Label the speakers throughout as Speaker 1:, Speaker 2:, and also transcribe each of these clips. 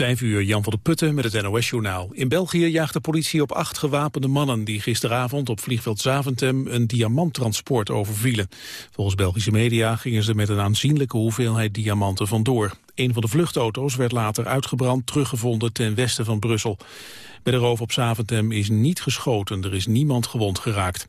Speaker 1: Vijf uur, Jan van der Putten met het NOS-journaal. In België jaagt de politie op acht gewapende mannen... die gisteravond op vliegveld Zaventem een diamanttransport overvielen. Volgens Belgische media gingen ze met een aanzienlijke hoeveelheid diamanten vandoor. Een van de vluchtauto's werd later uitgebrand, teruggevonden ten westen van Brussel. Bij de roof op Zaventem is niet geschoten, er is niemand gewond geraakt.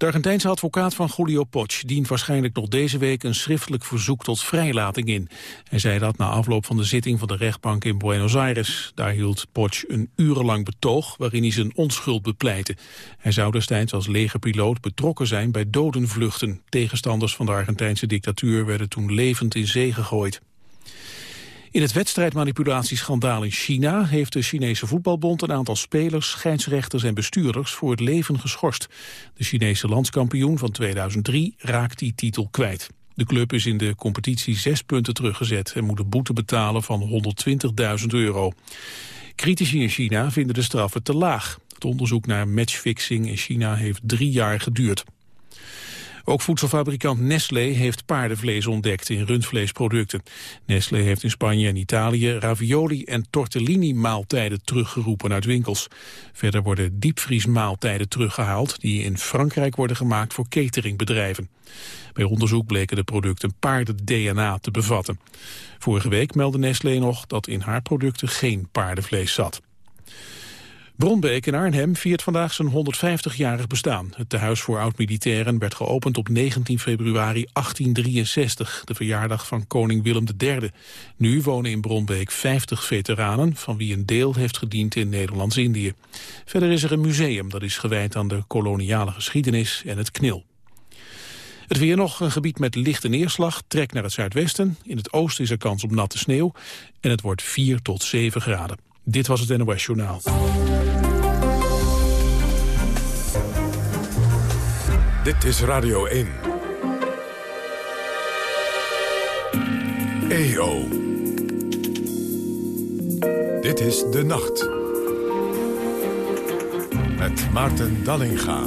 Speaker 1: De Argentijnse advocaat van Julio Poch dient waarschijnlijk nog deze week een schriftelijk verzoek tot vrijlating in. Hij zei dat na afloop van de zitting van de rechtbank in Buenos Aires. Daar hield Poch een urenlang betoog waarin hij zijn onschuld bepleitte. Hij zou destijds als legerpiloot betrokken zijn bij dodenvluchten. Tegenstanders van de Argentijnse dictatuur werden toen levend in zee gegooid. In het wedstrijdmanipulatieschandaal in China heeft de Chinese voetbalbond een aantal spelers, scheidsrechters en bestuurders voor het leven geschorst. De Chinese landskampioen van 2003 raakt die titel kwijt. De club is in de competitie zes punten teruggezet en moet een boete betalen van 120.000 euro. Critici in China vinden de straffen te laag. Het onderzoek naar matchfixing in China heeft drie jaar geduurd. Ook voedselfabrikant Nestlé heeft paardenvlees ontdekt in rundvleesproducten. Nestlé heeft in Spanje en Italië ravioli en tortellini maaltijden teruggeroepen uit winkels. Verder worden diepvriesmaaltijden teruggehaald die in Frankrijk worden gemaakt voor cateringbedrijven. Bij onderzoek bleken de producten paarden-DNA te bevatten. Vorige week meldde Nestlé nog dat in haar producten geen paardenvlees zat. Bronbeek in Arnhem viert vandaag zijn 150-jarig bestaan. Het tehuis voor oud-militairen werd geopend op 19 februari 1863, de verjaardag van koning Willem III. Nu wonen in Bronbeek 50 veteranen, van wie een deel heeft gediend in Nederlands-Indië. Verder is er een museum dat is gewijd aan de koloniale geschiedenis en het knil. Het weer nog, een gebied met lichte neerslag, trekt naar het zuidwesten. In het oosten is er kans op natte sneeuw en het wordt 4 tot 7 graden. Dit was het NOS Journaal.
Speaker 2: Dit is Radio 1. EO. Dit is De Nacht. Met Maarten Dallinga.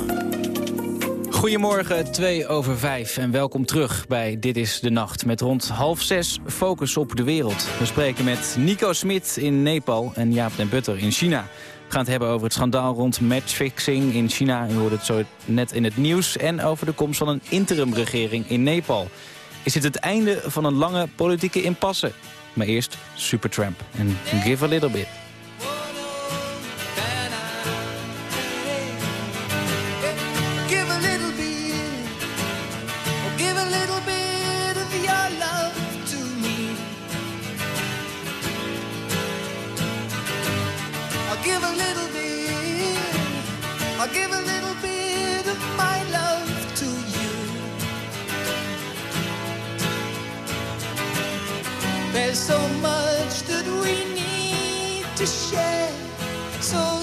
Speaker 3: Goedemorgen, 2 over 5 en welkom terug bij Dit is de Nacht. Met rond half zes focus op de wereld. We spreken met Nico Smit in Nepal en Jaap den Butter in China. Gaan het hebben over het schandaal rond matchfixing in China. U hoorde het zo net in het nieuws. En over de komst van een interimregering in Nepal. Is dit het einde van een lange politieke impasse? Maar eerst Supertramp en Give a Little Bit.
Speaker 4: Give a little bit, I'll give a little bit of my love to you. There's so much that we need to share, so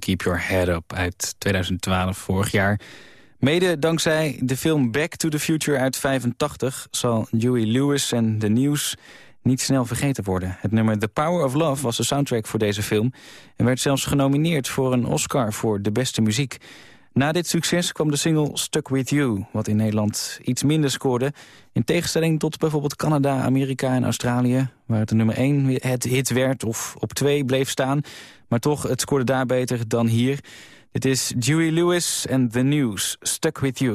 Speaker 5: Keep Your Head Up
Speaker 3: uit 2012, vorig jaar. Mede dankzij de film Back to the Future uit 85... zal Huey Lewis en The News niet snel vergeten worden. Het nummer The Power of Love was de soundtrack voor deze film... en werd zelfs genomineerd voor een Oscar voor de beste muziek. Na dit succes kwam de single Stuck With You... wat in Nederland iets minder scoorde... in tegenstelling tot bijvoorbeeld Canada, Amerika en Australië... waar het de nummer 1 het hit werd of op 2 bleef staan. Maar toch, het scoorde daar beter dan hier... Dit is Dewey Lewis en The News, Stuck With You.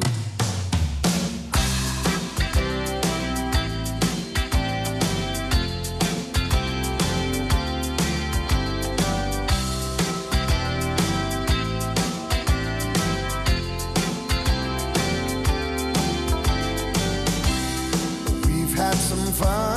Speaker 6: We've had some fun.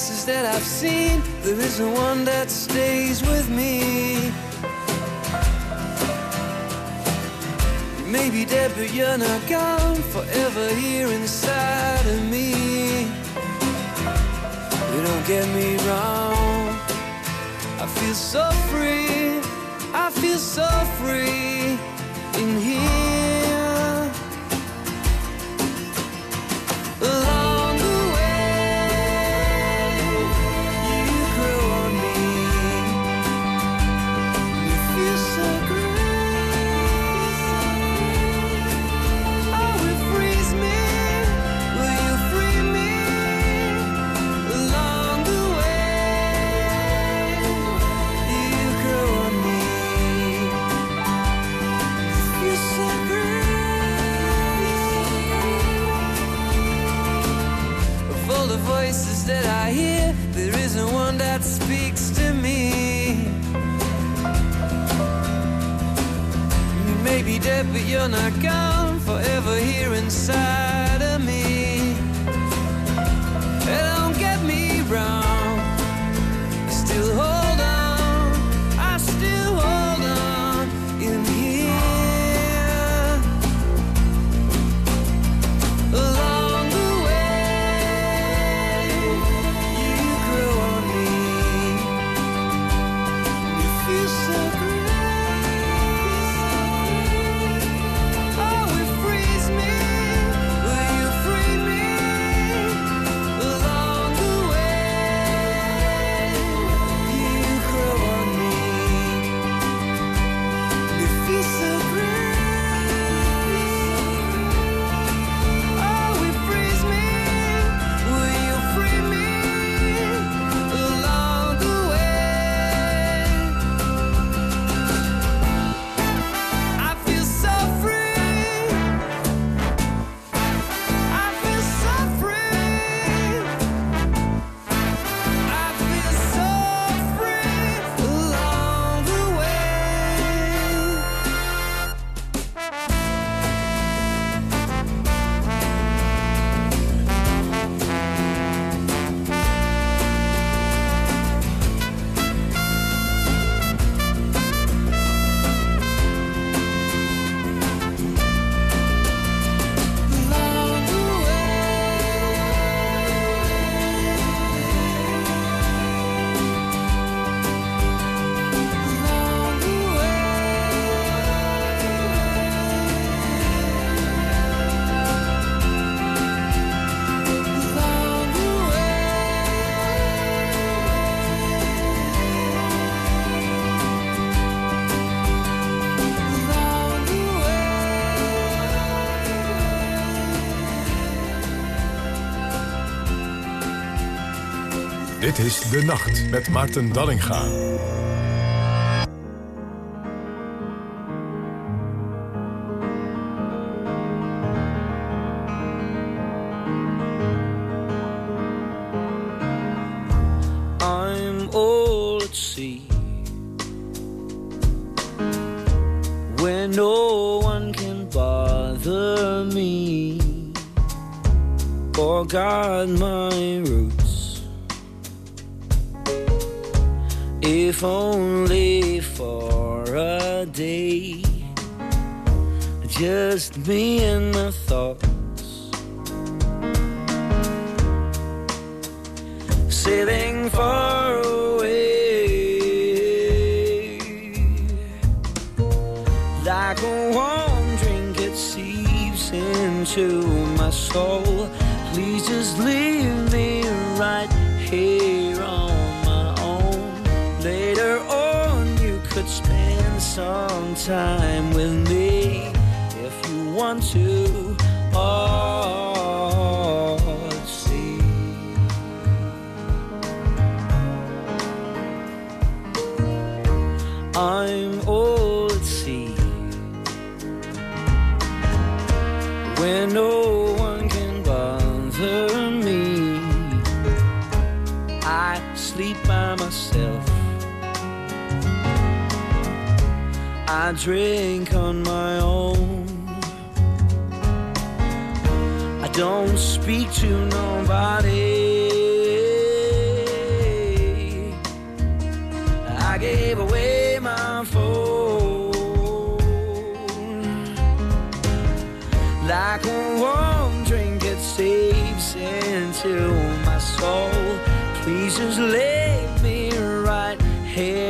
Speaker 7: faces that I've seen, there isn't one that stays with me. You may be dead, but you're not gone, forever here inside of me. You don't get me wrong, I feel so free, I feel so free in here. but you're not gone forever here inside.
Speaker 2: Is De Nacht met Maarten Dallinga.
Speaker 8: I'm all at sea where no one can bother me or guard my roots. If only for a day, just me and my thoughts. sailing far away. Like a warm drink, it seeps into my soul. Please just leave spend some time with me I drink on my own. I don't speak to nobody. I gave away my phone like a warm drink it seeps into my soul. Please just leave me right here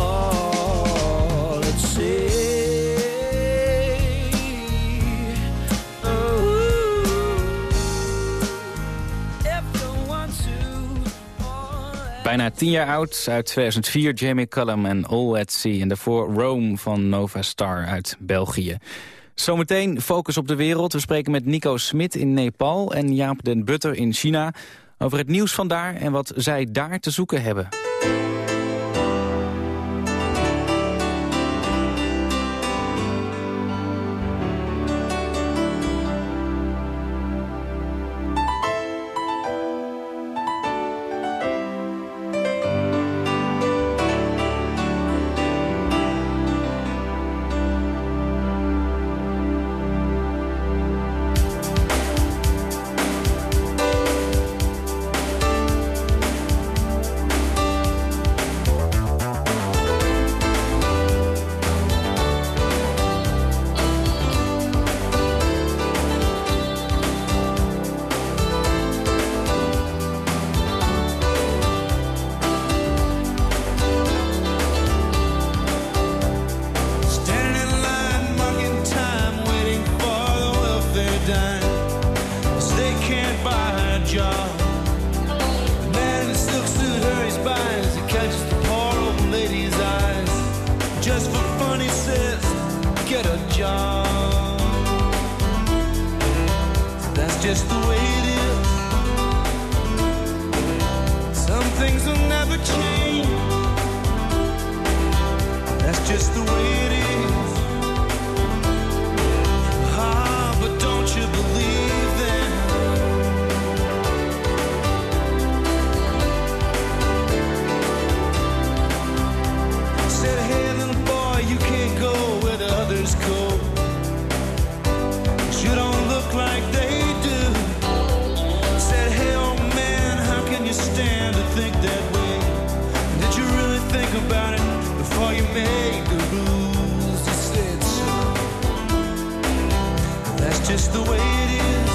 Speaker 3: Bijna tien jaar oud, uit 2004, Jamie Cullum en All at Sea. En daarvoor Rome van Nova Star uit België. Zometeen focus op de wereld. We spreken met Nico Smit in Nepal en Jaap den Butter in China... over het nieuws van daar en wat zij daar te zoeken hebben.
Speaker 6: think that way? Did you really think about it before you made the rules? You said so. That's just the way it is.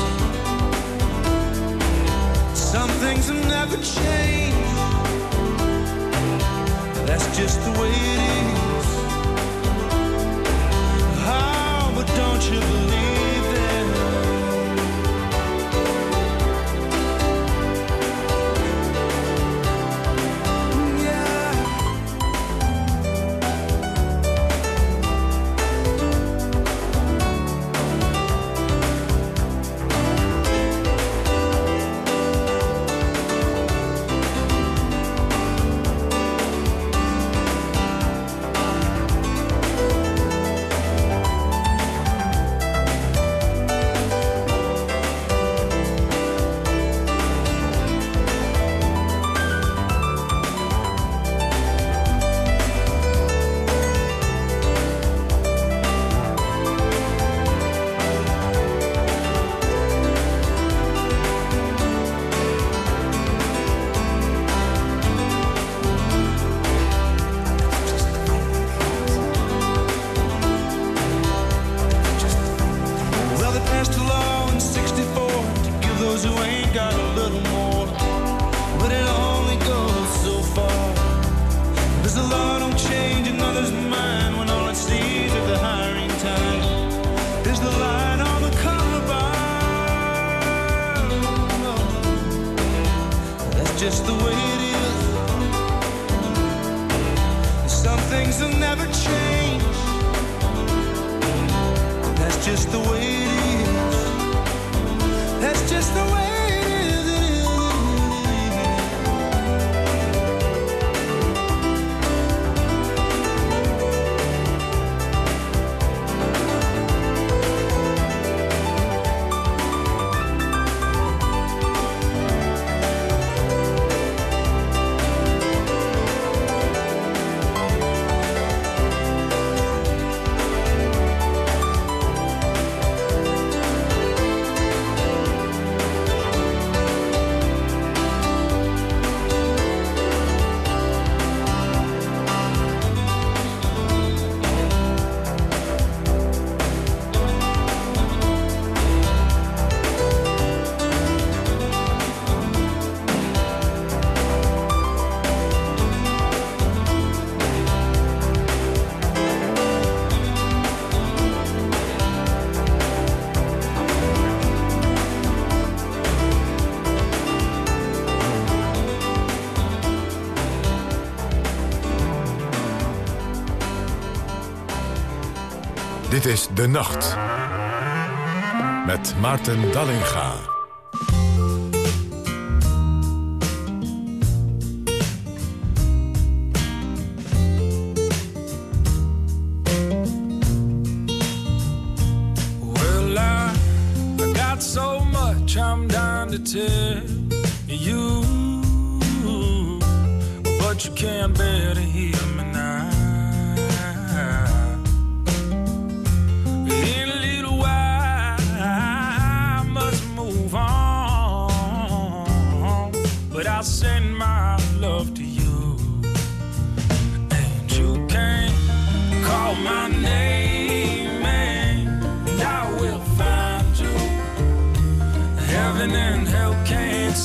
Speaker 6: Some things will never change. That's just the way it is. Oh, but don't you believe? just the way it is. That's just the way Het is
Speaker 2: De Nacht. Met Maarten Dallinga.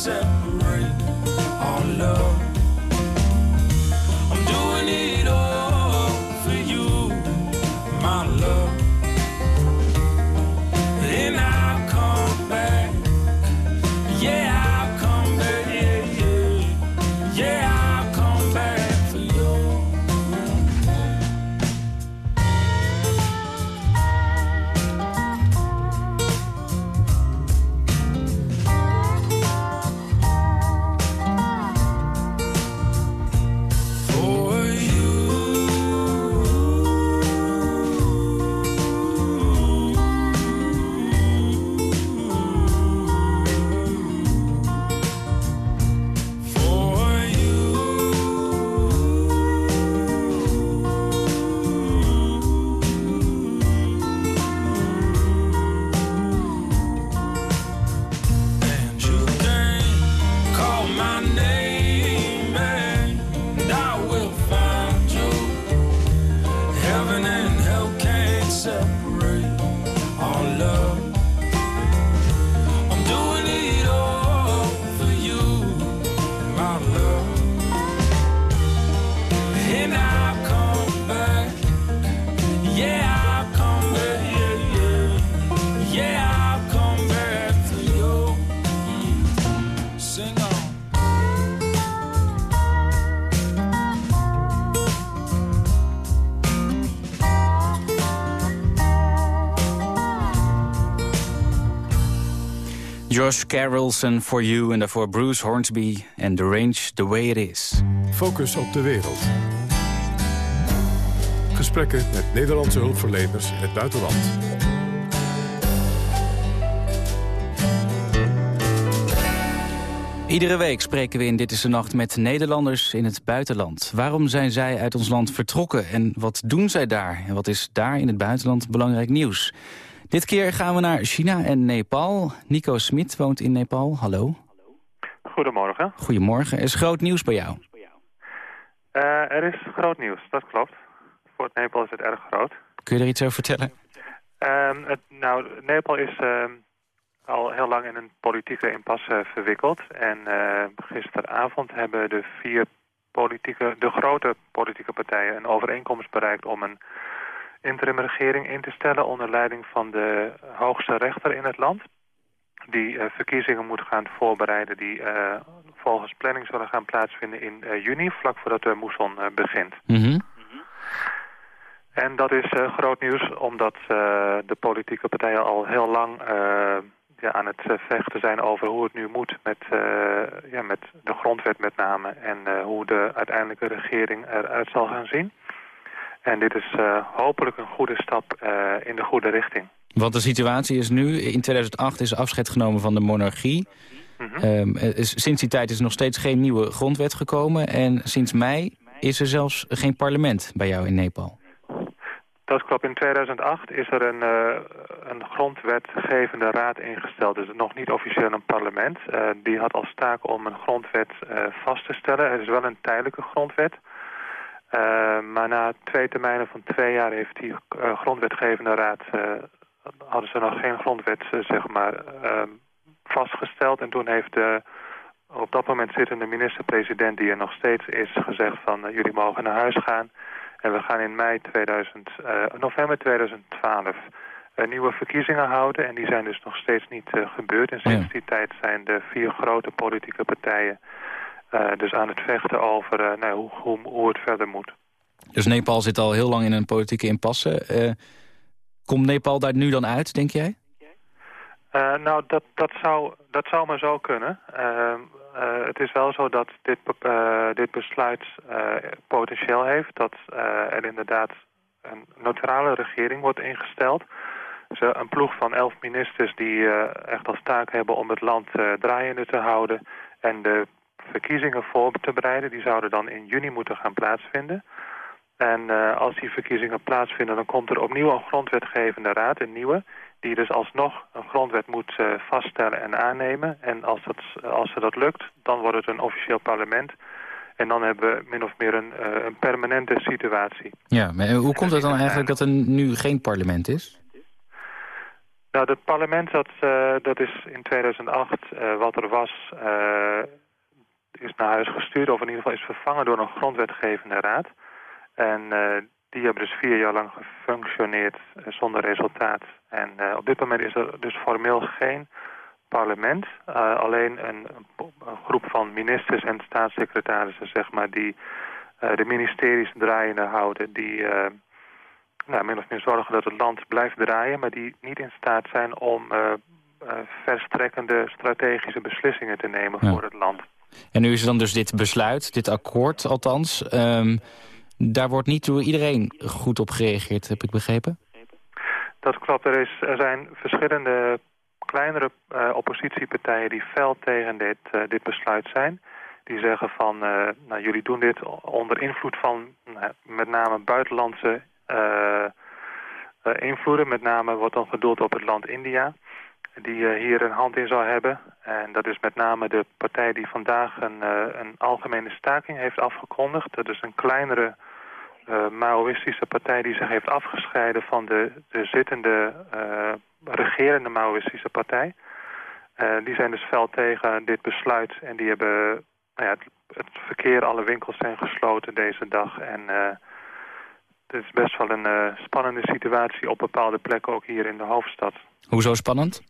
Speaker 9: myself
Speaker 3: Josh Carrollson for You en daarvoor Bruce Hornsby en The Range The Way It Is.
Speaker 2: Focus op de wereld. Gesprekken met Nederlandse hulpverleners in het buitenland.
Speaker 3: Iedere week spreken we in Dit is de Nacht met Nederlanders in het buitenland. Waarom zijn zij uit ons land vertrokken en wat doen zij daar? En wat is daar in het buitenland belangrijk nieuws? Dit keer gaan we naar China en Nepal. Nico Smit woont in Nepal. Hallo.
Speaker 10: Goedemorgen.
Speaker 3: Goedemorgen. Er is groot nieuws bij jou.
Speaker 10: Uh, er is groot nieuws, dat klopt. Voor het Nepal is het erg groot.
Speaker 3: Kun je er iets over vertellen?
Speaker 10: Um, het, nou, Nepal is uh, al heel lang in een politieke impasse verwikkeld. En uh, gisteravond hebben de vier politieke, de grote politieke partijen een overeenkomst bereikt om een interimregering in te stellen onder leiding van de hoogste rechter in het land. Die uh, verkiezingen moet gaan voorbereiden die uh, volgens planning zullen gaan plaatsvinden in uh, juni, vlak voordat de moesson begint.
Speaker 3: Mm -hmm.
Speaker 10: En dat is groot nieuws omdat de politieke partijen al heel lang ja, aan het vechten zijn over hoe het nu moet met, ja, met de grondwet met name en hoe de uiteindelijke regering eruit zal gaan zien. En dit is uh, hopelijk een goede stap uh, in de goede richting.
Speaker 3: Want de situatie is nu, in 2008 is afscheid genomen van de monarchie. Mm -hmm. um, is, sinds die tijd is er nog steeds geen nieuwe grondwet gekomen. En sinds mei is er zelfs geen parlement bij jou in Nepal.
Speaker 10: Dat klopt. In 2008 is er een, uh, een grondwetgevende raad ingesteld. Dus nog niet officieel een parlement. die had als taak om een grondwet vast te stellen. Het is wel een tijdelijke grondwet. Uh, maar na twee termijnen van twee jaar heeft die uh, grondwetgevende raad... Uh, hadden ze nog geen grondwet, zeg maar, ehm, vastgesteld. En toen heeft de op dat moment zittende minister-president... die er nog steeds is, gezegd van... jullie mogen naar huis gaan. En we gaan in mei 2000, november 2012 nieuwe verkiezingen houden. En die zijn dus nog steeds niet gebeurd. En sinds die tijd zijn de vier grote politieke partijen... Uh, dus aan het vechten over uh, nou, hoe, hoe, hoe, het verder moet.
Speaker 3: Dus Nepal zit al heel lang in een politieke impasse. Uh, komt Nepal daar nu dan uit, denk jij?
Speaker 10: nou, dat, dat, zou, dat zou maar zo kunnen. het is wel zo dat dit, dit besluit potentieel heeft... dat er inderdaad een neutrale regering wordt ingesteld... Dus, een ploeg van elf ministers die echt als taak hebben om het land draaiende te houden... en de verkiezingen voor te bereiden. Die zouden dan in juni moeten gaan plaatsvinden. En uh, als die verkiezingen plaatsvinden, dan komt er opnieuw een grondwetgevende raad, een nieuwe, die dus alsnog een grondwet moet uh, vaststellen en aannemen. En als, dat, als ze dat lukt, dan wordt het een officieel parlement. En dan hebben we min of meer een, uh, een permanente situatie.
Speaker 3: Ja, maar hoe komt het dan eigenlijk dat er nu geen parlement is?
Speaker 10: Nou, het parlement dat, dat is in 2008 wat er was is naar huis gestuurd, of in ieder geval is vervangen door een grondwetgevende raad. En uh, die hebben dus vier jaar lang gefunctioneerd uh, zonder resultaat. En uh, op dit moment is er dus formeel geen parlement. alleen een, een, groep van ministers en staatssecretarissen, zeg maar, die de ministeries draaiende houden. Die nou, min of meer zorgen dat het land blijft draaien, maar die niet in staat zijn om verstrekkende strategische beslissingen te nemen ja. voor het land.
Speaker 3: En nu is er dan dus dit besluit, dit akkoord althans. Um, daar wordt niet door iedereen goed op gereageerd, heb ik begrepen?
Speaker 10: Dat klopt. Er, is, er zijn verschillende kleinere uh, oppositiepartijen die fel tegen dit, uh, dit besluit zijn. Die zeggen van, uh, nou, jullie doen dit onder invloed van met name buitenlandse invloeden. Met name wordt dan gedoeld op het land India die uh, hier een hand in zou hebben. En dat is met name de partij die vandaag een, uh, een algemene staking heeft afgekondigd. Dat is een kleinere uh, Maoïstische partij die zich heeft afgescheiden van de, de zittende regerende Maoïstische partij. die zijn dus fel tegen dit besluit en die hebben nou ja, het, het, verkeer, alle winkels zijn gesloten deze dag. En het is best wel een spannende situatie op bepaalde plekken, ook hier in de hoofdstad.
Speaker 3: Hoezo spannend?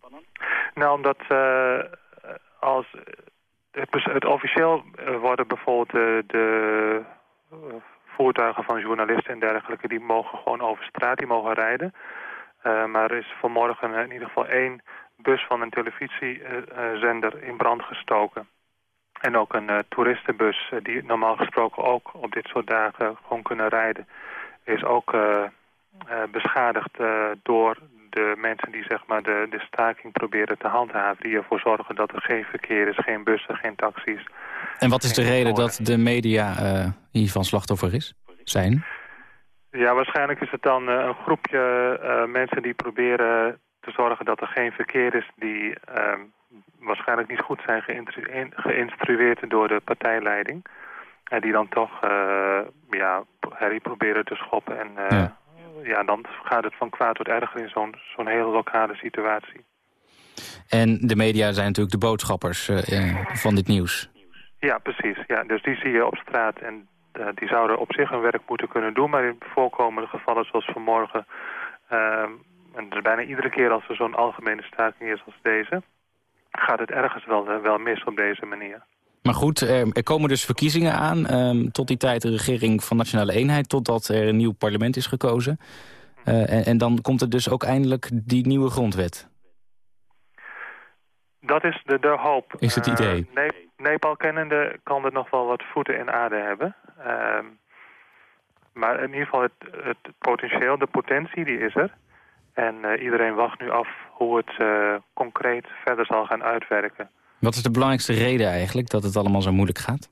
Speaker 10: Nou, omdat uh, als het, officieel worden bijvoorbeeld de, de voertuigen van journalisten en dergelijke, die mogen gewoon over straat, die mogen rijden. Maar er is vanmorgen in ieder geval één bus van een televisiezender in brand gestoken. En ook een eh, toeristenbus eh, die normaal gesproken ook op dit soort dagen gewoon kunnen rijden... is ook eh, eh, beschadigd eh, door de mensen die zeg maar, de, de staking proberen te handhaven. Die ervoor zorgen dat er geen verkeer is, geen bussen, geen taxis.
Speaker 3: En wat is de reden dat de media eh, hiervan slachtoffer is? Zijn?
Speaker 10: Ja, waarschijnlijk is het dan eh, een groepje eh, mensen die proberen te zorgen dat er geen verkeer is... die eh, waarschijnlijk niet goed zijn geïnstrueerd door de partijleiding. En die dan toch ja, herrie proberen te schoppen. En
Speaker 3: Ja.
Speaker 10: Ja. dan gaat het van kwaad tot erger in zo'n zo'n hele lokale situatie.
Speaker 3: En de media zijn natuurlijk de boodschappers eh, eh, van dit nieuws.
Speaker 10: Ja, precies. Ja, dus die zie je op straat en eh, die zouden op zich hun werk moeten kunnen doen. Maar in voorkomende gevallen zoals vanmorgen... ehm, en dus bijna iedere keer als er zo'n algemene staking is als deze... gaat het ergens wel, eh, wel mis op deze manier.
Speaker 3: Maar goed, er komen dus verkiezingen aan. Ehm, tot die tijd een regering van Nationale Eenheid... totdat er een nieuw parlement is gekozen. Eh, en, en dan komt er dus ook eindelijk die nieuwe grondwet.
Speaker 10: Dat is de, de hoop.
Speaker 3: Is het
Speaker 10: Eh,
Speaker 3: idee?
Speaker 10: Ne- Nepal kennende kan er nog wel wat voeten in aarde hebben. Ehm, maar in ieder geval het, het potentieel, de potentie, die is er. En eh, iedereen wacht nu af hoe het concreet verder zal gaan uitwerken.
Speaker 3: Wat is de belangrijkste reden eigenlijk dat het allemaal zo moeilijk gaat?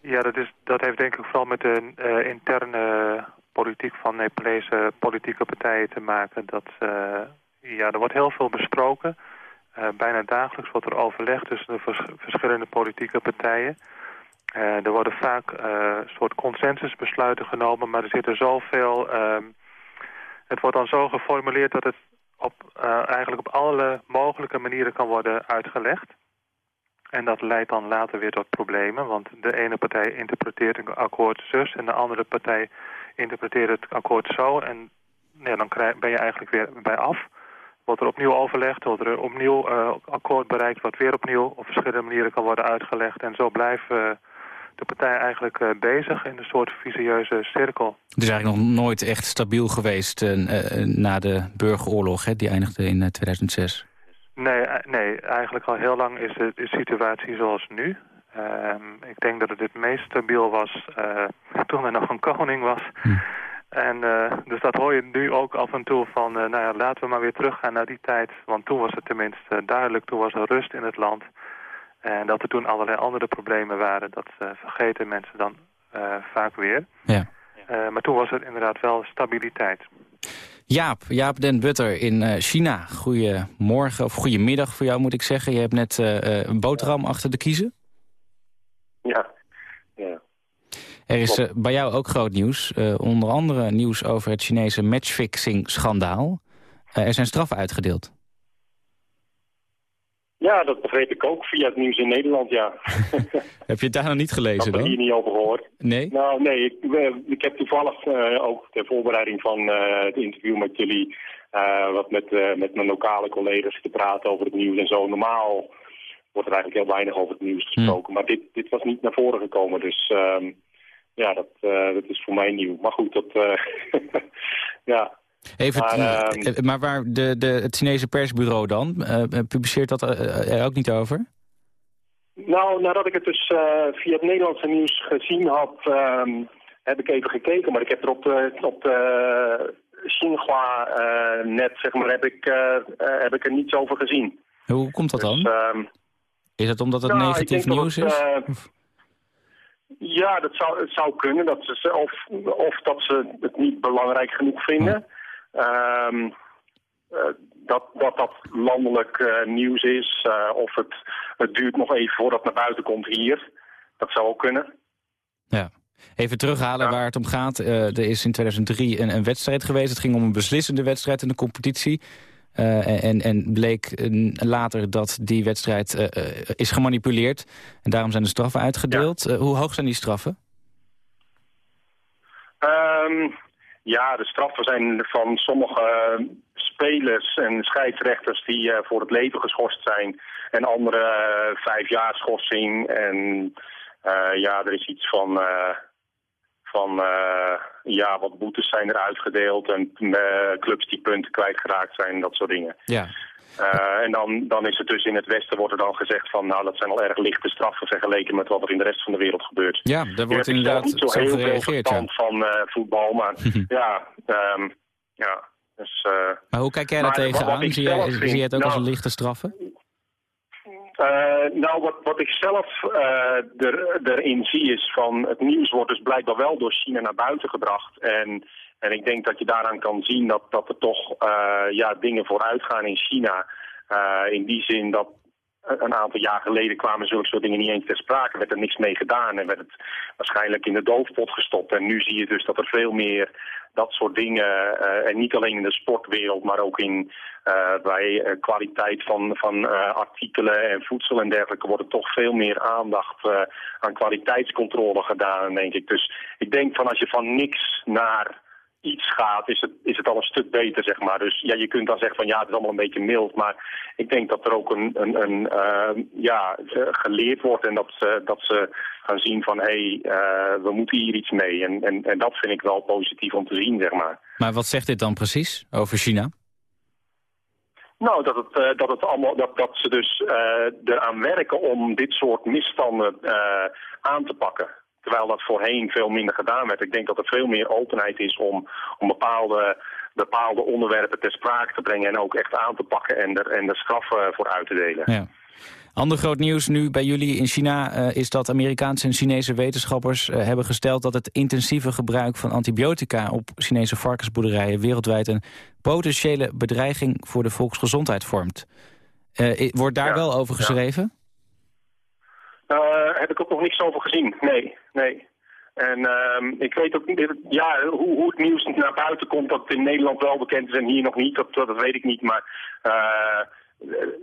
Speaker 10: Ja, dat, is, dat heeft denk ik vooral met de eh, interne politiek van Nepalese politieke partijen te maken. Dat, eh, ja, er wordt heel veel besproken. Eh, bijna dagelijks wordt er overlegd tussen de vers- verschillende politieke partijen. Er worden vaak soort consensusbesluiten genomen, maar er zitten zoveel... ehm, het wordt dan zo geformuleerd dat het op, eh, eigenlijk op alle mogelijke manieren kan worden uitgelegd. En dat leidt dan later weer tot problemen, want de ene partij interpreteert een akkoord zus en de andere partij interpreteert het akkoord zo. En ja, dan krijg, ben je eigenlijk weer bij af. Wordt er opnieuw overlegd, wordt er opnieuw eh, akkoord bereikt, wat weer opnieuw op verschillende manieren kan worden uitgelegd. En zo blijven eh, de partijen eigenlijk eh, bezig in een soort visieuze cirkel.
Speaker 3: Het is eigenlijk nog nooit echt stabiel geweest eh, eh, na de burgeroorlog. Hè? Die eindigde in eh, 2006.
Speaker 10: Nee, nee, eigenlijk al heel lang is de, situatie zoals nu. Ehm, ik denk dat het het meest stabiel was toen er nog een koning was. En eh, dus dat hoor je nu ook af en toe van, nou ja, laten we maar weer teruggaan naar die tijd. Want toen was het tenminste duidelijk, toen was er rust in het land. En dat er toen allerlei andere problemen waren, dat eh, vergeten mensen dan eh, vaak weer.
Speaker 3: Ja.
Speaker 10: Eh, maar toen was er inderdaad wel stabiliteit.
Speaker 3: Jaap, Jaap den Butter in eh, China. Goedemorgen, of goedemiddag voor jou moet ik zeggen. Je hebt net eh, eh, een boterham achter de kiezen.
Speaker 11: Ja. ja.
Speaker 3: Er is bij jou ook groot nieuws. Eh, onder andere nieuws over het Chinese matchfixing-schandaal. Eh, er zijn straffen uitgedeeld.
Speaker 11: Ja, dat begreep ik ook via het nieuws in Nederland, ja.
Speaker 3: Heb je het daar nog niet
Speaker 11: Ik
Speaker 3: gelezen
Speaker 11: had er hier
Speaker 3: dan?
Speaker 11: niet over gehoord.
Speaker 3: Nee?
Speaker 11: Nou, nee, ik, ik heb toevallig eh, ook ter voorbereiding van eh, het interview met jullie... eh, wat met, met mijn lokale collega's te praten over het nieuws en zo. Normaal wordt er eigenlijk heel weinig over het nieuws gesproken. Maar dit, dit was niet naar voren gekomen, dus ehm, ja, dat, dat is voor mij nieuw. Maar goed, dat... ja,
Speaker 3: Even,
Speaker 11: Maar, ehm,
Speaker 3: maar waar de, de, het Chinese persbureau dan? eh, eh, publiceert dat eh, er ook niet over?
Speaker 11: Nou, nadat ik het dus eh, via het Nederlandse nieuws gezien had, ehm, heb ik even gekeken. Maar ik heb er op op Xinhua eh, net, zeg maar, heb ik, eh, eh, heb ik er niets over gezien.
Speaker 3: Hoe komt dat dan?
Speaker 11: Dus, ehm,
Speaker 3: Is het omdat het
Speaker 11: nou,
Speaker 3: negatief
Speaker 11: dat
Speaker 3: nieuws
Speaker 11: het,
Speaker 3: is?
Speaker 11: eh, ja, dat zou, het zou kunnen. Dat ze, of, of dat ze het niet belangrijk genoeg vinden. Ehm, eh, dat, dat dat landelijk eh, nieuws is. eh, of het, het duurt nog even voordat het naar buiten komt hier. Dat zou ook kunnen.
Speaker 3: Ja. Even terughalen waar het om gaat. Er is in 2003 een, een wedstrijd geweest. Het ging om een beslissende wedstrijd in de competitie. En, en bleek later dat die wedstrijd is gemanipuleerd. En daarom zijn de straffen uitgedeeld. Hoe hoog zijn die straffen?
Speaker 11: Ehm, ja, de straffen zijn van sommige spelers en scheidsrechters die eh, voor het leven geschorst zijn. En andere eh, vijf jaar schorsing. En eh, ja, er is iets van, eh, van eh, ja, wat boetes zijn er uitgedeeld. En eh, clubs die punten kwijtgeraakt zijn, dat soort dingen.
Speaker 3: Ja.
Speaker 11: Eh, en dan, dan is het dus in het Westen wordt er dan gezegd van... nou, dat zijn al erg lichte straffen vergeleken met wat er in de rest van de wereld gebeurt.
Speaker 3: Ja, daar wordt inderdaad
Speaker 11: niet zo heel veel
Speaker 3: gereageerd. Ja.
Speaker 11: verstand van eh, voetbal, maar ja, ehm, ja. Dus, eh,
Speaker 3: Maar hoe kijk jij daar tegenaan?
Speaker 11: wat
Speaker 3: Zie, je het ook als
Speaker 11: nou-
Speaker 3: een lichte straffen?
Speaker 11: Nou, wat, wat ik zelf er, erin zie is van het nieuws wordt dus blijkbaar wel door China naar buiten gebracht. En, en ik denk dat je daaraan kan zien dat, dat er toch eh, ja, dingen vooruit gaan in China. Eh, in die zin dat een aantal jaar geleden kwamen zulke soort dingen niet eens ter sprake. werd er niks mee gedaan en werd het waarschijnlijk in de doofpot gestopt. En nu zie je dus dat er veel meer dat soort dingen, eh, en niet alleen in de sportwereld, maar ook in, bij kwaliteit van, van artikelen en voedsel en dergelijke, wordt er toch veel meer aandacht aan kwaliteitscontrole gedaan, denk ik. Dus ik denk van als je van niks naar iets gaat, is het, is het al een stuk beter, zeg maar. Dus ja, je kunt dan zeggen van ja, het is allemaal een beetje mild, maar ik denk dat er ook een, een, een eh, ja, eh, geleerd wordt en dat ze, dat ze gaan zien van hé, hey, eh, we moeten hier iets mee. En, en, en dat vind ik wel positief om te zien, zeg maar.
Speaker 3: Maar wat zegt dit dan precies over China?
Speaker 11: Nou, dat, het, dat, het allemaal, dat, dat ze dus eraan werken om dit soort misstanden aan te pakken. Terwijl dat voorheen veel minder gedaan werd. Ik denk dat er veel meer openheid is om, om bepaalde, bepaalde onderwerpen ter sprake te brengen... en ook echt aan te pakken en er, en er straffen voor uit te delen.
Speaker 3: Ja. Ander groot nieuws nu bij jullie in China eh, is dat Amerikaanse en Chinese wetenschappers eh, hebben gesteld dat het intensieve gebruik van antibiotica op Chinese varkensboerderijen wereldwijd een potentiële bedreiging voor de volksgezondheid vormt. Eh, wordt daar
Speaker 11: Ja,
Speaker 3: wel over geschreven?
Speaker 11: Heb ik ook nog niks over gezien. Nee, nee. En ehm, ik weet ook niet, ja, hoe, hoe het nieuws naar buiten komt, dat in Nederland wel bekend is en hier nog niet, dat, dat weet ik niet. Maar eh,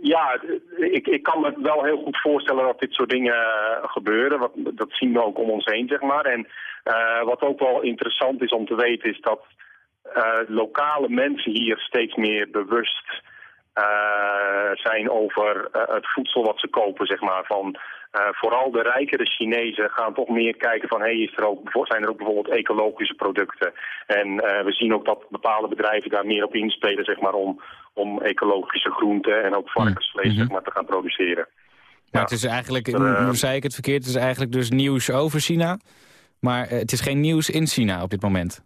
Speaker 11: ja, ik, ik kan me wel heel goed voorstellen dat dit soort dingen eh, gebeuren. Dat zien we ook om ons heen, zeg maar. En eh, wat ook wel interessant is om te weten, is dat eh, lokale mensen hier steeds meer bewust eh, zijn over eh, het voedsel wat ze kopen, zeg maar. Van, eh, vooral de rijkere Chinezen gaan toch meer kijken van... Hey, is er ook, zijn er ook bijvoorbeeld ecologische producten? En eh, we zien ook dat bepaalde bedrijven daar meer op inspelen, zeg maar... om, om ecologische groenten en ook varkensvlees
Speaker 3: Mhm.
Speaker 11: zeg maar, te gaan produceren.
Speaker 3: Maar het is eigenlijk, nu zei ik het verkeerd, het is eigenlijk dus nieuws over China. Maar het is geen nieuws in China op dit moment.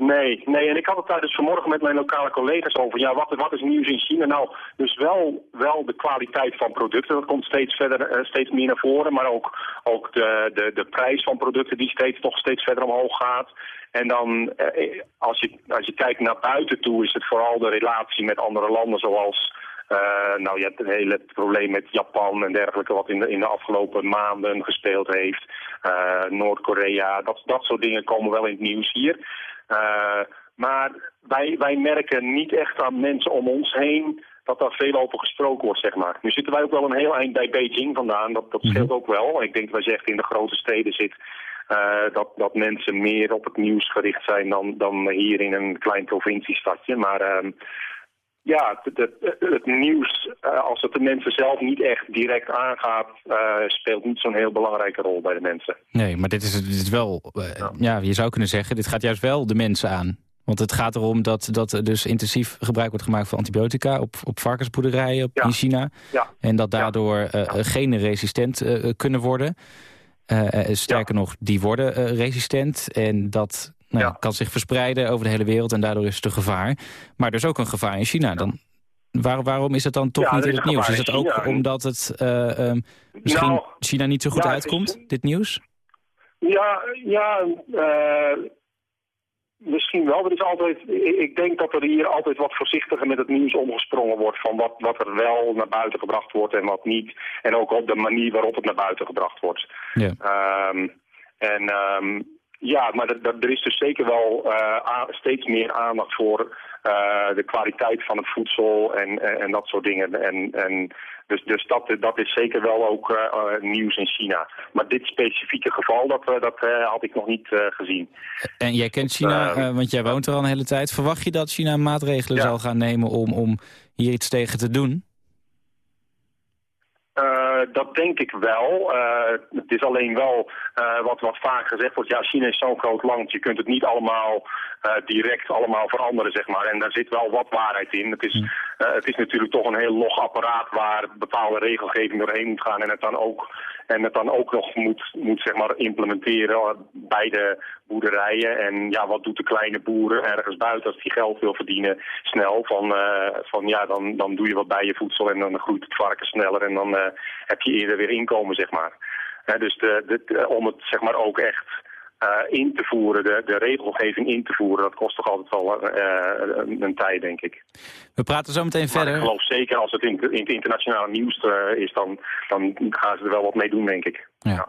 Speaker 11: Nee, nee, en ik had het daar dus vanmorgen met mijn lokale collega's over. Ja, wat, wat is nieuws in China? Nou, dus wel, wel de kwaliteit van producten, dat komt steeds, verder, eh, steeds meer naar voren. Maar ook, ook de, de, de prijs van producten die steeds, toch steeds verder omhoog gaat. En dan, eh, als, je, als je kijkt naar buiten toe, is het vooral de relatie met andere landen zoals... eh, nou, je hebt het hele probleem met Japan en dergelijke, wat in de, in de afgelopen maanden gespeeld heeft. Eh, Noord-Korea, dat, dat soort dingen komen wel in het nieuws hier. Uh, maar wij, wij merken niet echt aan mensen om ons heen dat daar veel over gesproken wordt, zeg maar. Nu zitten wij ook wel een heel eind bij Beijing vandaan, dat, dat scheelt ook wel. Ik denk dat wij zeggen in de grote steden zit uh, dat, dat mensen meer op het nieuws gericht zijn dan, dan hier in een klein provinciestadje. Maar uh, ja, het, het, het nieuws, uh, als het de mensen zelf niet echt direct aangaat, uh, speelt niet zo'n heel belangrijke rol bij de mensen.
Speaker 3: Nee, maar dit is, dit is wel, uh, ja. ja. je zou kunnen zeggen, dit gaat juist wel de mensen aan. Want het gaat erom dat, dat er dus intensief gebruik wordt gemaakt van antibiotica op, op varkensboerderijen op,
Speaker 11: ja.
Speaker 3: in China.
Speaker 11: Ja.
Speaker 3: En dat daardoor genen resistent kunnen worden. sterker nog, die worden resistent. En dat nou, ja. kan zich verspreiden over de hele wereld en daardoor is het een gevaar. Maar er is ook een gevaar in China. Dan, waar, waarom is het dan toch
Speaker 11: ja,
Speaker 3: niet in het nieuws? Is het ook
Speaker 11: China.
Speaker 3: omdat het uh, um, misschien nou, China niet zo goed
Speaker 11: ja,
Speaker 3: uitkomt,
Speaker 11: is,
Speaker 3: dit nieuws?
Speaker 11: Ja, ja uh, misschien wel. Er is altijd, ik denk dat er hier altijd wat voorzichtiger met het nieuws omgesprongen wordt... van wat, wat er wel naar buiten gebracht wordt en wat niet. En ook op de manier waarop het naar buiten gebracht wordt.
Speaker 3: Ja.
Speaker 11: Um, en... Um, ja, maar er is dus zeker wel uh, steeds meer aandacht voor uh, de kwaliteit van het voedsel en, en, en dat soort dingen. En, en dus dus dat, dat is zeker wel ook uh, nieuws in China. Maar dit specifieke geval, dat, dat had ik nog niet gezien.
Speaker 3: En jij kent China, want jij woont er al een hele tijd. Verwacht je dat China maatregelen ja. zal gaan nemen om, om hier iets tegen te doen?
Speaker 11: Uh, dat denk ik wel. Uh, het is alleen wel uh, wat, wat vaak gezegd wordt. Ja, China is zo'n groot land. Je kunt het niet allemaal direct allemaal veranderen, zeg maar. En daar zit wel wat waarheid in. Het is eh, het is natuurlijk toch een heel log apparaat waar bepaalde regelgeving doorheen moet gaan en het dan ook en het dan ook nog moet, moet zeg maar implementeren bij de boerderijen. En ja, wat doet de kleine boeren ergens buiten als die geld wil verdienen snel? Van, eh, van ja, dan, dan doe je wat bij je voedsel en dan groeit het varken sneller en dan eh, heb je eerder weer inkomen, zeg maar. Dus de, de, om het zeg maar ook echt eh, in te voeren, de, de, regelgeving in te voeren, dat kost toch altijd wel eh, eh, een, tijd, denk ik.
Speaker 4: We praten zo meteen verder.
Speaker 11: ik geloof zeker als het in, in het internationale nieuws is, dan, dan gaan ze er wel wat mee doen, denk ik.
Speaker 4: Ja.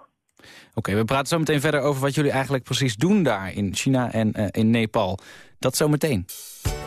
Speaker 4: Oké, we praten zo meteen verder over wat jullie eigenlijk precies doen daar in China en in Nepal. Dat zometeen. meteen.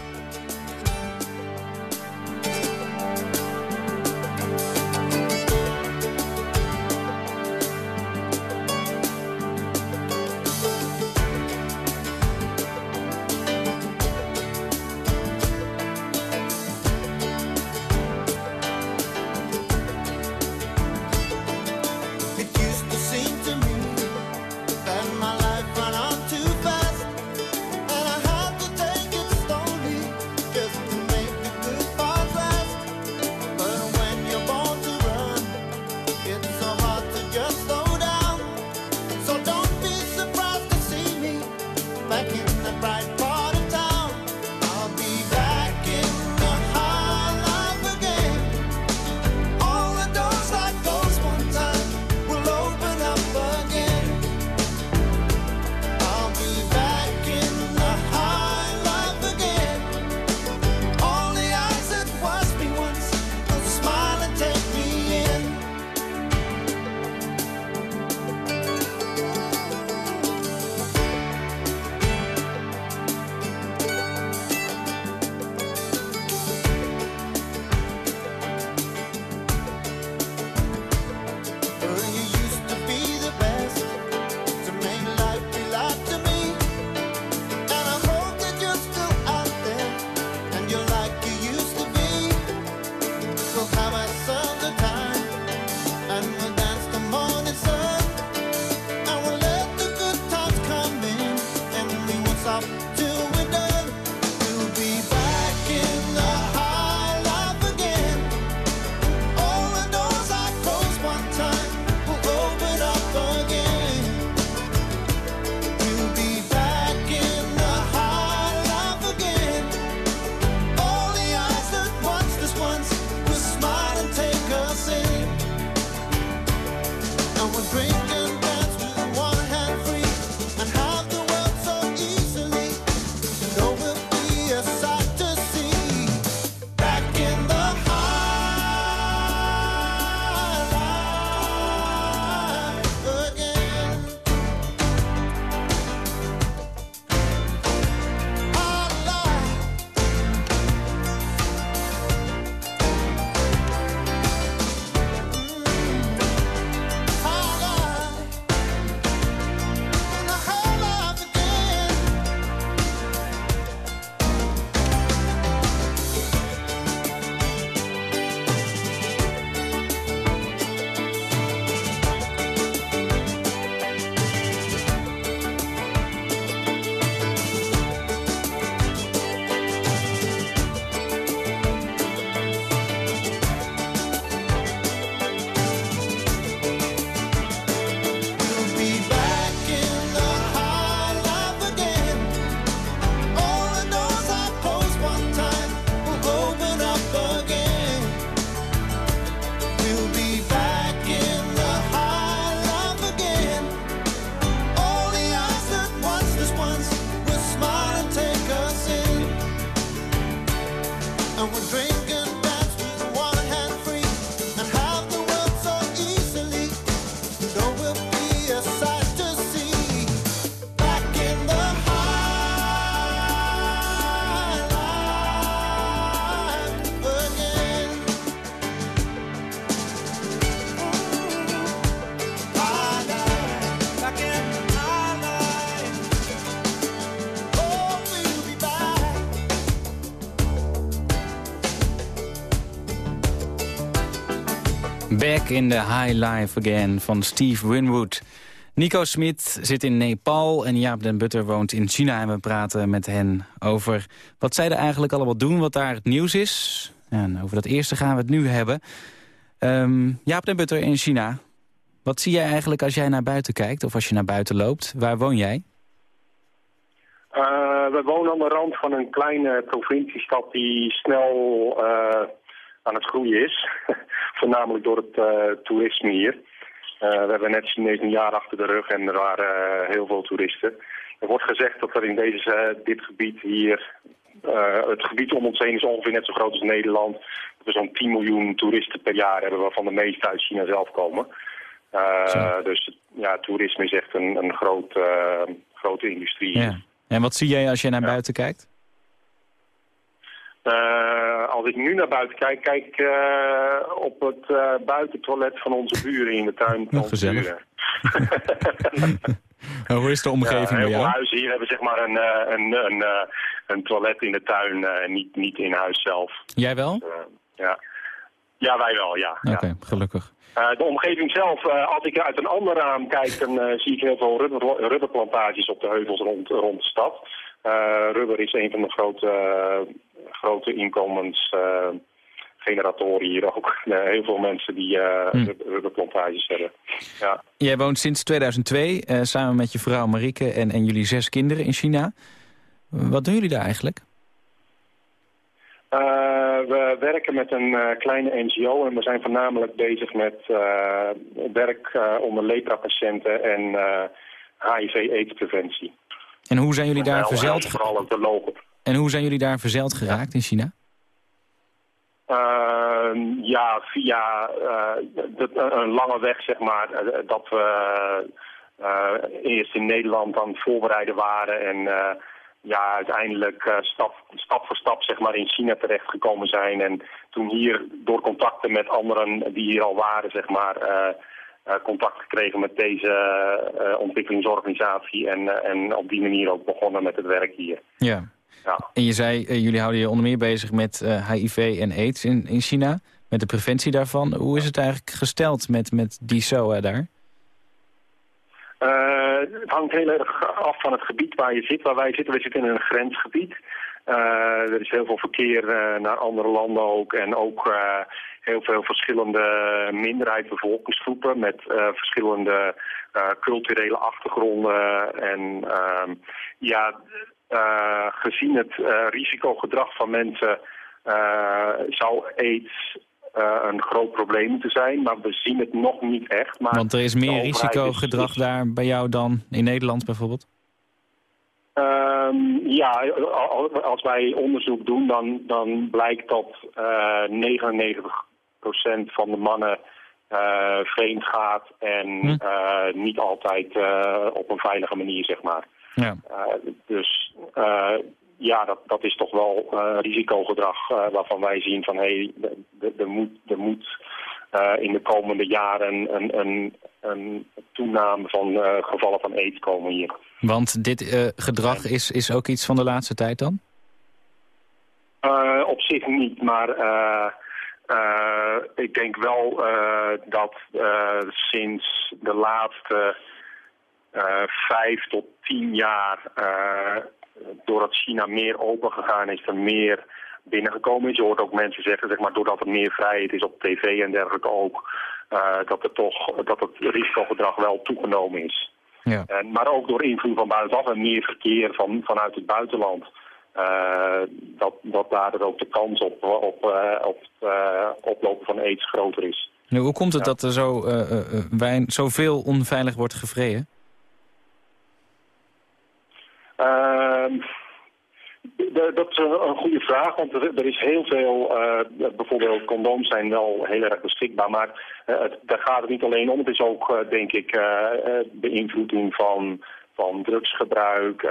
Speaker 3: In the High Life Again
Speaker 4: van Steve Winwood. Nico Smit zit in Nepal en Jaap den Butter woont in China. En we praten met hen over wat zij er eigenlijk allemaal doen, wat daar het nieuws is.
Speaker 3: En over dat eerste gaan we het nu hebben. Ehm, Jaap den Butter in China. Wat zie jij eigenlijk als jij naar buiten kijkt of als je naar buiten loopt? Waar woon jij?
Speaker 11: Eh, we wonen aan de rand van een kleine provinciestad die snel eh, aan het groeien is. Voornamelijk door het eh, toerisme hier. Eh, we hebben net Chinees een jaar achter de rug en er waren eh, heel veel toeristen. Er wordt gezegd dat er in deze, dit gebied hier... het gebied om ons heen is ongeveer net zo groot als Nederland. Dat we zo'n 10 miljoen toeristen per jaar hebben, waarvan de meeste uit China zelf komen. Dus ja, toerisme is echt een, een groot, grote industrie.
Speaker 3: Ja. En wat zie jij als jij naar buiten kijkt?
Speaker 11: Eh, als ik nu naar buiten kijk, kijk ik eh, op het eh, buitentoilet van onze buren in de tuin. van onze
Speaker 3: gezellig. hoe is de omgeving
Speaker 11: Ja,
Speaker 3: bij jou?
Speaker 11: huizen hier hebben zeg maar een, een, een, een toilet in de tuin, eh, niet, niet in huis zelf.
Speaker 3: Jij wel?
Speaker 11: Ja. ja, wij wel, ja.
Speaker 3: Oké,
Speaker 11: ja.
Speaker 3: gelukkig.
Speaker 11: De omgeving zelf, als ik uit een ander raam kijk, dan zie ik heel veel rubber, rubberplantages op de heuvels rond, rond de stad. Eh, rubber is een van de grote, eh, grote inkomensgeneratoren hier ook. Eh, heel veel mensen die eh,
Speaker 3: Hm.
Speaker 11: rub- rubberplantages hebben. Ja.
Speaker 3: Jij woont sinds 2002 eh, samen met je vrouw Marieke en, en jullie zes kinderen in China. Wat doen jullie daar eigenlijk?
Speaker 11: Eh, we werken met een eh, kleine NGO en we zijn voornamelijk bezig met eh, werk eh, onder lepra-patiënten en eh, HIV-AIDS-preventie.
Speaker 3: En hoe zijn jullie daar verzeld,
Speaker 11: en
Speaker 3: ge-
Speaker 11: Vooral ook de lopen.
Speaker 3: en hoe zijn jullie daar verzeld geraakt in China?
Speaker 11: Eh, ja, via eh, dat- een lange weg, zeg maar, eh, dat we eh, eerst in Nederland aan het voorbereiden waren en eh, ja, uiteindelijk eh, stap, stap voor stap zeg maar, in China terechtgekomen zijn. En toen hier door contacten met anderen die hier al waren, zeg maar, eh, eh, contact gekregen met deze eh, ontwikkelingsorganisatie en, eh, en op die manier ook begonnen met het werk hier.
Speaker 3: Ja.
Speaker 11: Ja.
Speaker 3: En je zei, eh, jullie houden je onder meer bezig met eh, HIV en AIDS in, in China. Met de preventie daarvan. Hoe is het eigenlijk gesteld met, met die SOA daar?
Speaker 11: Eh, het hangt heel erg af van het gebied waar je zit. Waar wij zitten, we zitten in een grensgebied. Eh, er is heel veel verkeer eh, naar andere landen ook. En ook eh, heel veel verschillende minderheidsbevolkingsgroepen met verschillende culturele achtergronden. En ehm, ja, gezien het risicogedrag van mensen zou AIDS een groot probleem moeten zijn. Maar we zien het nog niet echt. Maar
Speaker 3: Want er is meer risicogedrag
Speaker 11: is-
Speaker 3: daar bij jou dan in Nederland bijvoorbeeld?
Speaker 11: Ehm, ja, al- als wij onderzoek doen, dan, dan blijkt dat eh 99% van de mannen eh vreemd gaat en
Speaker 3: Hm.
Speaker 11: eh, niet altijd eh, op een veilige manier, zeg maar.
Speaker 3: Ja.
Speaker 11: Eh, dus eh, ja, dat, dat is toch wel eh, risicogedrag eh, waarvan wij zien van hé, hey, er moet, er moet eh, in de komende jaren een, een, een toename van eh, gevallen van aids komen hier.
Speaker 3: Want dit eh, gedrag is, is ook iets van de laatste tijd dan?
Speaker 11: Eh, op zich niet, maar eh, eh, ik denk wel eh, dat eh, sinds de laatste eh, vijf tot tien jaar, eh, doordat China meer open gegaan is, er meer binnengekomen is. Je hoort ook mensen zeggen, zeg maar, doordat er meer vrijheid is op tv en dergelijke ook, eh, dat, er toch, dat het risicogedrag wel toegenomen is.
Speaker 3: Ja.
Speaker 11: En, maar ook door invloed van buitenaf en meer verkeer van, vanuit het buitenland. eh, dat, dat daardoor ook de kans op, op, eh, op oplopen van aids groter is.
Speaker 3: Nu, hoe komt het
Speaker 11: Ja.
Speaker 3: dat er zo, wein, zoveel onveilig wordt gevreden?
Speaker 11: Dat is een, een goede vraag, want er, is heel veel, eh, bijvoorbeeld condooms zijn wel heel erg beschikbaar, maar eh, het, daar gaat het niet alleen om. Het is ook, eh, denk ik, beïnvloeding van, van drugsgebruik,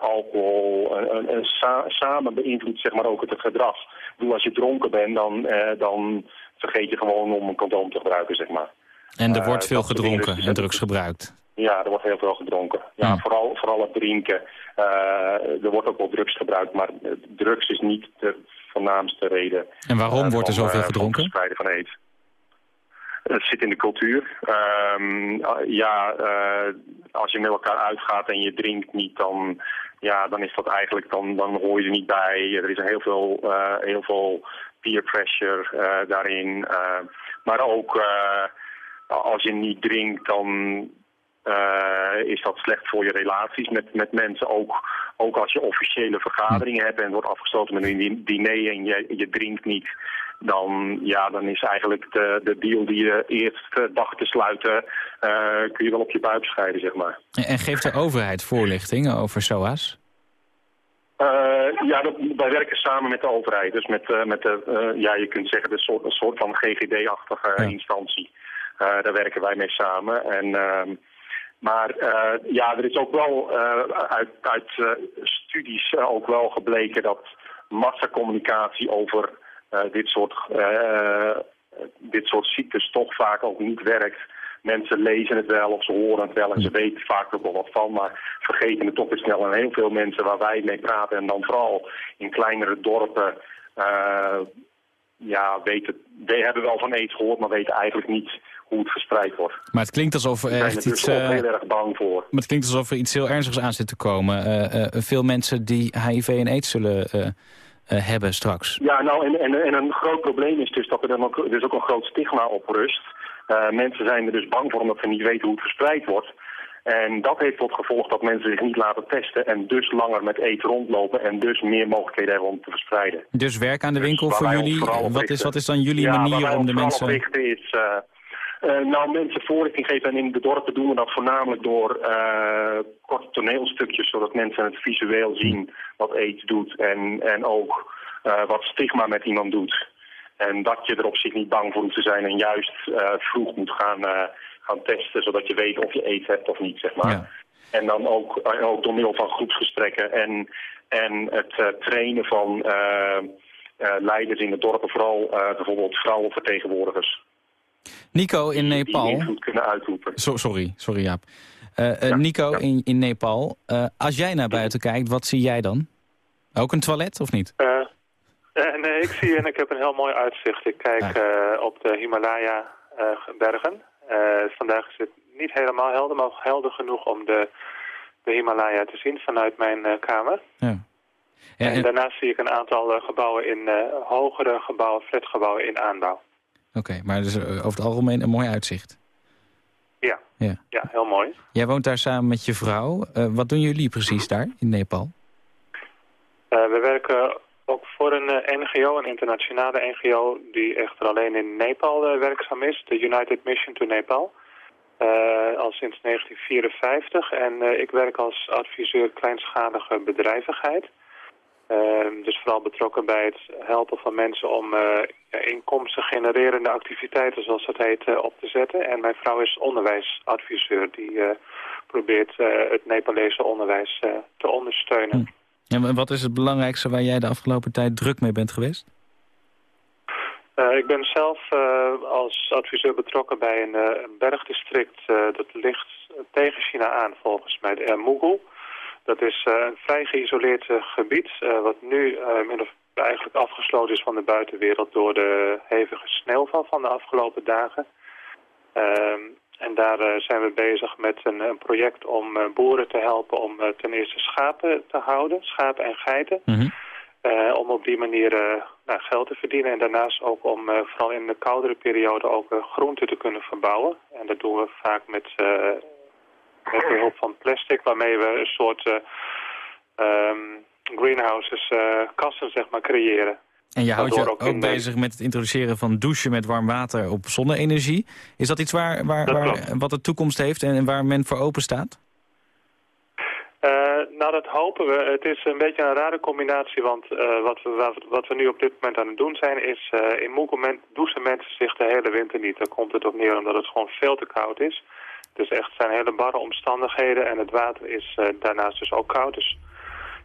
Speaker 11: alcohol, en, en, en sa- samen beïnvloedt zeg maar ook het gedrag. Ik bedoel, als je dronken bent, dan, dan vergeet je gewoon om een condoom te gebruiken, zeg maar.
Speaker 3: En er wordt veel gedronken en drugs gebruikt.
Speaker 11: Ja, er wordt heel veel gedronken. Ja,
Speaker 3: Hmm.
Speaker 11: vooral, vooral het drinken. Eh, er wordt ook wel drugs gebruikt, maar eh, drugs is niet de voornaamste reden.
Speaker 3: En waarom
Speaker 11: eh,
Speaker 3: wordt er zoveel
Speaker 11: van
Speaker 3: gedronken?
Speaker 11: het van aids. Het zit in de cultuur. Ehm, ja, als je met elkaar uitgaat en je drinkt niet, dan, ja, dan is dat eigenlijk, dan, dan hoor je er niet bij. Er is heel veel, heel veel peer pressure daarin. maar ook als je niet drinkt, dan eh, is dat slecht voor je relaties met, met mensen. Ook, ook als je officiële vergaderingen hebt en wordt afgesloten met een di- diner en je, je drinkt niet. Dan, ja, dan is eigenlijk de, de deal die je eerst eh, dacht te sluiten, eh, kun je wel op je buik scheiden, zeg maar.
Speaker 3: En, geeft de overheid voorlichting over SOA's?
Speaker 11: Ja, dat, wij werken samen met de overheid. Dus met, met de, ja, je kunt zeggen, een soort, een soort van GGD-achtige
Speaker 3: Ja.
Speaker 11: instantie. Daar werken wij mee samen. En, ehm, maar eh, ja, er is ook wel eh, uit, uit eh, studies ook wel gebleken dat massacommunicatie over dit, soort, dit soort ziektes toch vaak ook niet werkt. Mensen lezen het wel of ze horen het wel en ze weten vaak er wel wat van, maar vergeten het toch weer snel. En heel veel mensen waar wij mee praten en dan vooral in kleinere dorpen, ja, weten, we hebben wel van aids gehoord, maar weten eigenlijk niet hoe het verspreid wordt.
Speaker 3: Maar het klinkt alsof er echt
Speaker 11: dus
Speaker 3: iets...
Speaker 11: ook
Speaker 3: eh,
Speaker 11: heel erg bang voor.
Speaker 3: maar het klinkt alsof er iets heel ernstigs aan zit te komen. Eh, eh, veel mensen die HIV en aids zullen hebben straks.
Speaker 11: Ja, nou, en, en, en een groot probleem is dus dat er dan ook, is ook een groot stigma op rust. Mensen zijn er dus bang voor omdat ze niet weten hoe het verspreid wordt. En dat heeft tot gevolg dat mensen zich niet laten testen en dus langer met aids rondlopen en dus meer mogelijkheden hebben om te verspreiden.
Speaker 3: Dus werk aan de
Speaker 11: Dus
Speaker 3: winkel voor jullie. Wat is, wat is dan jullie
Speaker 11: ja,
Speaker 3: manier om de mensen...
Speaker 11: richten is, nou, mensen voorlichting geven en in de dorpen doen we dat voornamelijk door eh, korte toneelstukjes, zodat mensen het visueel zien wat aids doet en, en ook eh, wat stigma met iemand doet. En dat je er op zich niet bang voor hoeft te zijn en juist eh, vroeg moet gaan, eh, gaan testen, zodat je weet of je aids hebt of niet, zeg maar.
Speaker 3: Ja.
Speaker 11: En dan ook, eh, ook door middel van groepsgesprekken en, en het eh, trainen van eh, eh, leiders in de dorpen, vooral eh, bijvoorbeeld vrouwenvertegenwoordigers.
Speaker 3: Nico in Nepal...
Speaker 11: kunnen uitoefenen.
Speaker 3: So- sorry, sorry Jaap. Eh, eh,
Speaker 11: Ja,
Speaker 3: Nico
Speaker 11: ja.
Speaker 3: in, in Nepal, eh, als jij naar buiten kijkt, wat zie jij dan? Ook een toilet of niet?
Speaker 10: Nee, ik zie en ik heb een heel mooi uitzicht. Ik kijk op de Himalaya-bergen. vandaag is het niet helemaal helder, maar helder genoeg om de, de Himalaya te zien vanuit mijn kamer.
Speaker 3: Ja. Ja,
Speaker 10: en
Speaker 3: en-
Speaker 10: daarnaast zie ik een aantal gebouwen in, hogere gebouwen, flatgebouwen in aanbouw.
Speaker 3: Oké, maar dus eh, over het algemeen een mooi uitzicht.
Speaker 10: Ja,
Speaker 3: Ja.
Speaker 10: ja heel mooi.
Speaker 3: Jij woont daar samen met je vrouw. Eh, wat doen jullie precies daar in Nepal?
Speaker 10: Eh, we werken ook voor een NGO, een internationale NGO, die echter alleen in Nepal werkzaam is, de United Mission to Nepal. Al sinds 1954 en ik werk als adviseur kleinschalige bedrijvigheid. Ehm, dus vooral betrokken bij het helpen van mensen om eh, ja, inkomsten genererende activiteiten, zoals dat heet, eh, op te zetten. En mijn vrouw is onderwijsadviseur, die eh, probeert eh, het Nepalese onderwijs eh, te ondersteunen.
Speaker 3: En wat is het belangrijkste waar jij de afgelopen tijd druk mee bent geweest?
Speaker 10: Eh, ik ben zelf eh, als adviseur betrokken bij een, eh, een bergdistrict. eh, dat ligt tegen China aan volgens mij, de Mughal. Dat is eh, een vrij geïsoleerd eh, gebied, eh, wat nu min of eigenlijk afgesloten is van de buitenwereld door de hevige sneeuwval van de afgelopen dagen. Ehm, en daar zijn we bezig met een, een project om boeren te helpen om ten eerste schapen te houden, schapen en geiten. Eh, om op die manier nou, geld te verdienen en daarnaast ook om vooral in de koudere periode ook groenten te kunnen verbouwen. En dat doen we vaak met, met behulp van plastic, waarmee we een soort uh, um, greenhouses, kassen zeg maar, creëren.
Speaker 3: En je houdt je ook, ook bezig met het introduceren van douchen met warm water op zonne-energie. Is dat iets waar, waar, waar wat de toekomst heeft en waar men voor open staat?
Speaker 10: Uh, nou, dat hopen we. Het is een beetje een rare combinatie, want uh, wat, we, wat we nu op dit moment aan het doen zijn... is uh, in Moekel douchen mensen zich de hele winter niet. Daar komt het op neer omdat het gewoon veel te koud is. Dus echt zijn hele barre omstandigheden en het water is daarnaast dus ook koud. Dus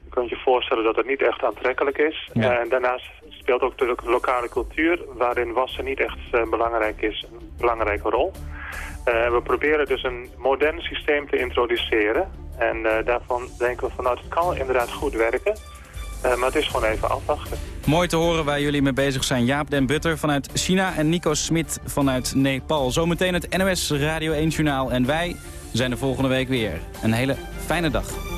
Speaker 10: je kunt je voorstellen dat het niet echt aantrekkelijk is. Ja. en daarnaast speelt ook de lokale cultuur, waarin wassen niet echt belangrijk is, een belangrijke rol. we proberen dus een modern systeem te introduceren... En daarvan denken we vanuit het kan inderdaad goed werken. Uh, maar het is gewoon even afwachten.
Speaker 3: Mooi te horen waar jullie mee bezig zijn. Jaap den Butter vanuit China en Nico Smit vanuit Nepal. Zometeen het NOS Radio 1 Journaal. En wij zijn er volgende week weer. Een hele fijne dag.